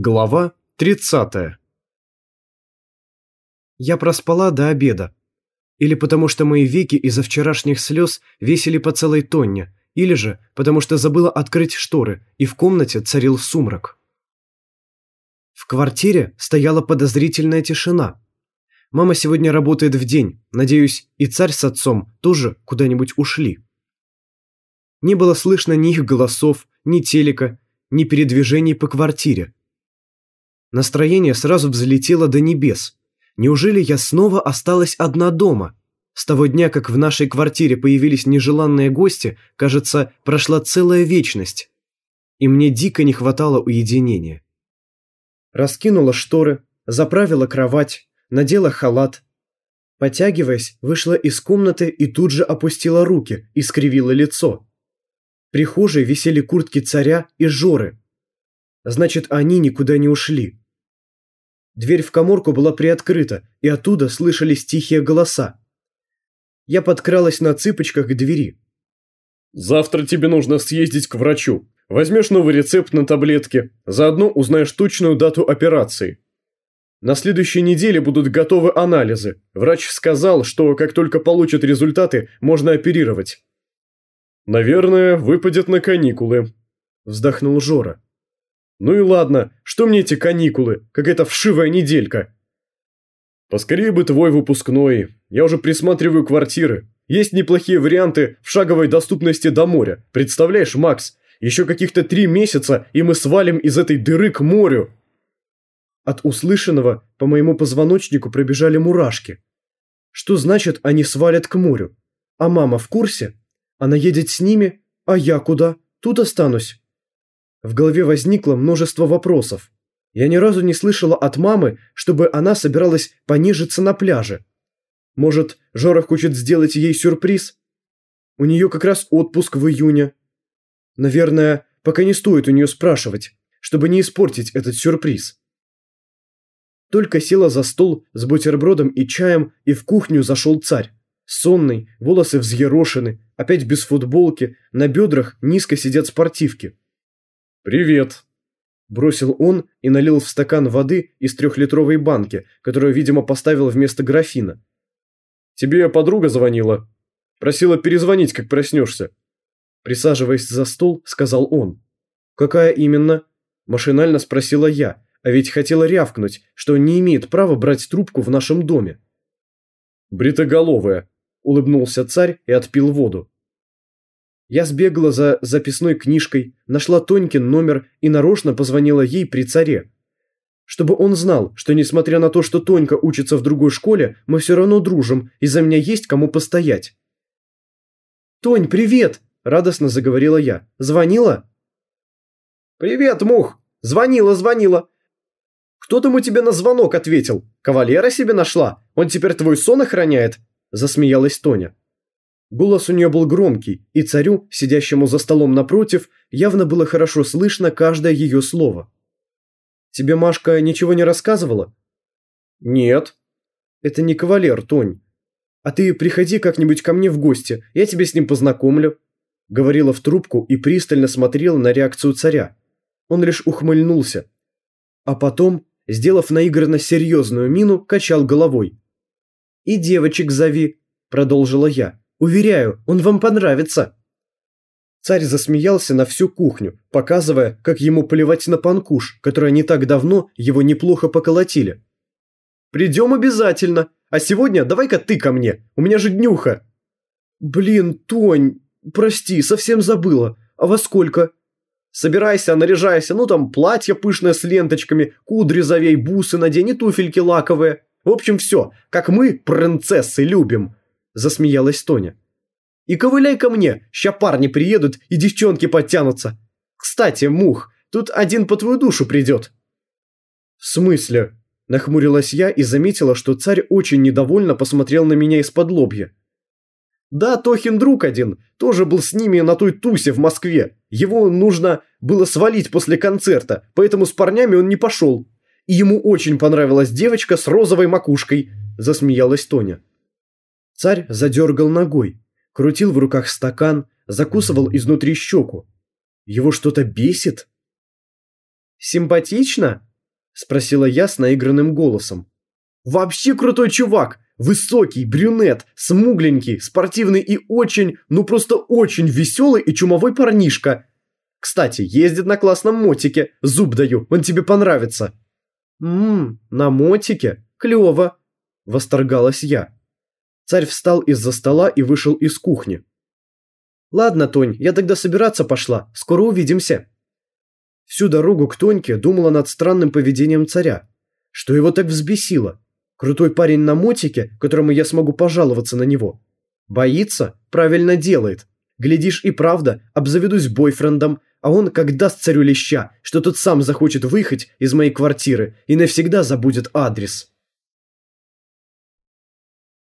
Глава 30 Я проспала до обеда. Или потому что мои веки из-за вчерашних слез весили по целой тонне, или же потому что забыла открыть шторы, и в комнате царил сумрак. В квартире стояла подозрительная тишина. Мама сегодня работает в день, надеюсь, и царь с отцом тоже куда-нибудь ушли. Не было слышно ни их голосов, ни телека, ни передвижений по квартире. Настроение сразу взлетело до небес. Неужели я снова осталась одна дома? С того дня, как в нашей квартире появились нежеланные гости, кажется, прошла целая вечность. И мне дико не хватало уединения. Раскинула шторы, заправила кровать, надела халат. Потягиваясь, вышла из комнаты и тут же опустила руки и скривила лицо. В прихожей висели куртки царя и Жоры. Значит, они никуда не ушли. Дверь в коморку была приоткрыта, и оттуда слышались тихие голоса. Я подкралась на цыпочках к двери. «Завтра тебе нужно съездить к врачу. Возьмешь новый рецепт на таблетки, заодно узнаешь точную дату операции. На следующей неделе будут готовы анализы. Врач сказал, что как только получат результаты, можно оперировать». «Наверное, выпадет на каникулы», – вздохнул Жора. Ну и ладно, что мне эти каникулы, какая-то вшивая неделька. Поскорее бы твой выпускной, я уже присматриваю квартиры. Есть неплохие варианты в шаговой доступности до моря. Представляешь, Макс, еще каких-то три месяца, и мы свалим из этой дыры к морю. От услышанного по моему позвоночнику пробежали мурашки. Что значит они свалят к морю? А мама в курсе? Она едет с ними? А я куда? Тут останусь. В голове возникло множество вопросов. Я ни разу не слышала от мамы, чтобы она собиралась понежиться на пляже. Может, Жора хочет сделать ей сюрприз? У нее как раз отпуск в июне. Наверное, пока не стоит у нее спрашивать, чтобы не испортить этот сюрприз. Только села за стол с бутербродом и чаем, и в кухню зашел царь. Сонный, волосы взъерошены, опять без футболки, на бедрах низко сидят спортивки. «Привет!» Бросил он и налил в стакан воды из трехлитровой банки, которую, видимо, поставил вместо графина. «Тебе подруга звонила. Просила перезвонить, как проснешься». Присаживаясь за стол, сказал он. «Какая именно?» Машинально спросила я, а ведь хотела рявкнуть, что не имеет права брать трубку в нашем доме. «Бритоголовая», – улыбнулся царь и отпил воду. Я сбегала за записной книжкой, нашла Тонькин номер и нарочно позвонила ей при царе. Чтобы он знал, что несмотря на то, что Тонька учится в другой школе, мы все равно дружим, и за меня есть кому постоять. «Тонь, привет!» – радостно заговорила я. «Звонила?» «Привет, Мух! Звонила, звонила!» «Кто там у тебя на звонок ответил? Кавалера себе нашла? Он теперь твой сон охраняет?» – засмеялась Тоня. Голос у нее был громкий, и царю, сидящему за столом напротив, явно было хорошо слышно каждое ее слово. «Тебе Машка ничего не рассказывала?» «Нет». «Это не кавалер, Тонь. А ты приходи как-нибудь ко мне в гости, я тебя с ним познакомлю», говорила в трубку и пристально смотрела на реакцию царя. Он лишь ухмыльнулся. А потом, сделав наигранно серьезную мину, качал головой. «И девочек зови», продолжила я. Уверяю, он вам понравится». Царь засмеялся на всю кухню, показывая, как ему плевать на панкуш, которая не так давно его неплохо поколотили. «Придем обязательно, а сегодня давай-ка ты ко мне, у меня же днюха». «Блин, Тонь, прости, совсем забыла. А во сколько?» «Собирайся, наряжайся, ну там платье пышное с ленточками, кудри завей, бусы надень и туфельки лаковые. В общем, все, как мы, принцессы, любим засмеялась Тоня. «И ковыляй ко мне, ща парни приедут и девчонки подтянутся. Кстати, Мух, тут один по твою душу придет». «В смысле?» – нахмурилась я и заметила, что царь очень недовольно посмотрел на меня из-под лобья. «Да, Тохин друг один, тоже был с ними на той тусе в Москве. Его нужно было свалить после концерта, поэтому с парнями он не пошел. И ему очень понравилась девочка с розовой макушкой», – засмеялась Тоня. Царь задергал ногой, крутил в руках стакан, закусывал изнутри щеку. Его что-то бесит? «Симпатично?» Спросила я с наигранным голосом. Вообще крутой чувак. Высокий, брюнет, смугленький, спортивный и очень, ну просто очень веселый и чумовой парнишка. Кстати, ездит на классном мотике. Зуб даю, он тебе понравится. Ммм, на мотике? Клево. Восторгалась я. Царь встал из-за стола и вышел из кухни. «Ладно, Тонь, я тогда собираться пошла. Скоро увидимся». Всю дорогу к Тоньке думала над странным поведением царя. Что его так взбесило? Крутой парень на мотике, которому я смогу пожаловаться на него. Боится? Правильно делает. Глядишь и правда, обзаведусь бойфрендом, а он как даст царю леща, что тот сам захочет выехать из моей квартиры и навсегда забудет адрес.